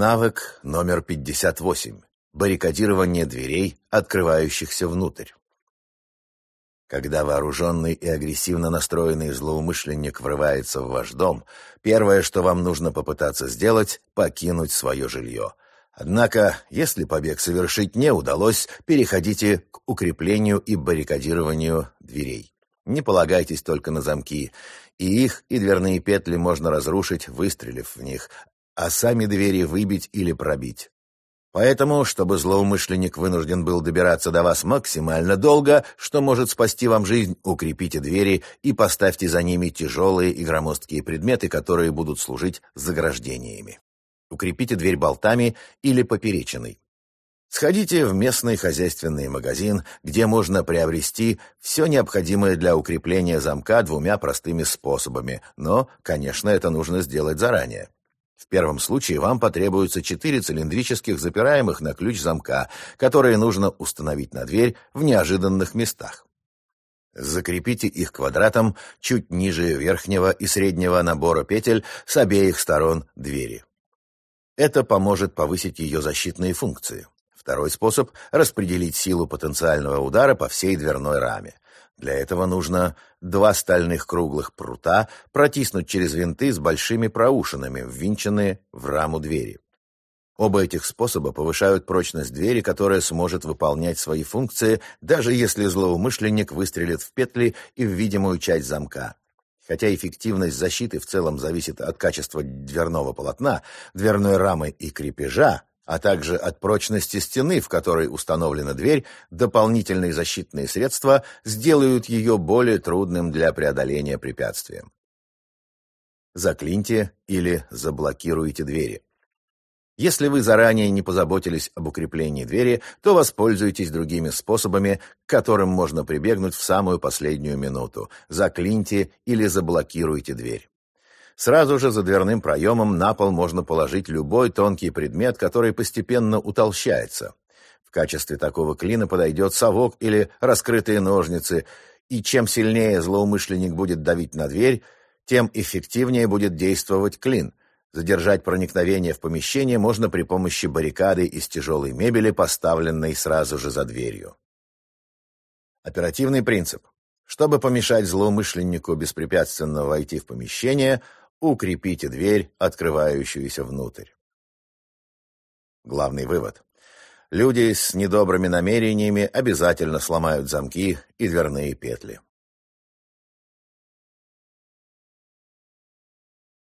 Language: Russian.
Навык номер 58. Баррикадирование дверей, открывающихся внутрь. Когда вооруженный и агрессивно настроенный злоумышленник врывается в ваш дом, первое, что вам нужно попытаться сделать – покинуть свое жилье. Однако, если побег совершить не удалось, переходите к укреплению и баррикадированию дверей. Не полагайтесь только на замки. И их, и дверные петли можно разрушить, выстрелив в них, а сами двери выбить или пробить. Поэтому, чтобы злоумышленник вынужден был добираться до вас максимально долго, что может спасти вам жизнь, укрепите двери и поставьте за ними тяжелые и громоздкие предметы, которые будут служить заграждениями. Укрепите дверь болтами или поперечиной. Сходите в местный хозяйственный магазин, где можно приобрести все необходимое для укрепления замка двумя простыми способами, но, конечно, это нужно сделать заранее. В первом случае вам потребуются четыре цилиндрических запираемых на ключ замка, которые нужно установить на дверь в неожиданных местах. Закрепите их квадратом чуть ниже верхнего и среднего набора петель с обеих сторон двери. Это поможет повысить ее защитные функции. Второй способ – распределить силу потенциального удара по всей дверной раме. Для этого нужно два стальных круглых прута протиснуть через винты с большими проушинами, ввинченные в раму двери. Оба этих способа повышают прочность двери, которая сможет выполнять свои функции, даже если злоумышленник выстрелит в петли и в видимую часть замка. Хотя эффективность защиты в целом зависит от качества дверного полотна, дверной рамы и крепежа, а также от прочности стены, в которой установлена дверь, дополнительные защитные средства сделают ее более трудным для преодоления препятствия. Заклиньте или заблокируйте двери. Если вы заранее не позаботились об укреплении двери, то воспользуйтесь другими способами, к которым можно прибегнуть в самую последнюю минуту. Заклиньте или заблокируйте дверь. Сразу же за дверным проемом на пол можно положить любой тонкий предмет, который постепенно утолщается. В качестве такого клина подойдет совок или раскрытые ножницы, и чем сильнее злоумышленник будет давить на дверь, тем эффективнее будет действовать клин. Задержать проникновение в помещение можно при помощи баррикады из тяжелой мебели, поставленной сразу же за дверью. Оперативный принцип. Чтобы помешать злоумышленнику беспрепятственно войти в помещение, укрепите дверь, открывающуюся внутрь. Главный вывод. Люди с недобрыми намерениями обязательно сломают замки и дверные петли.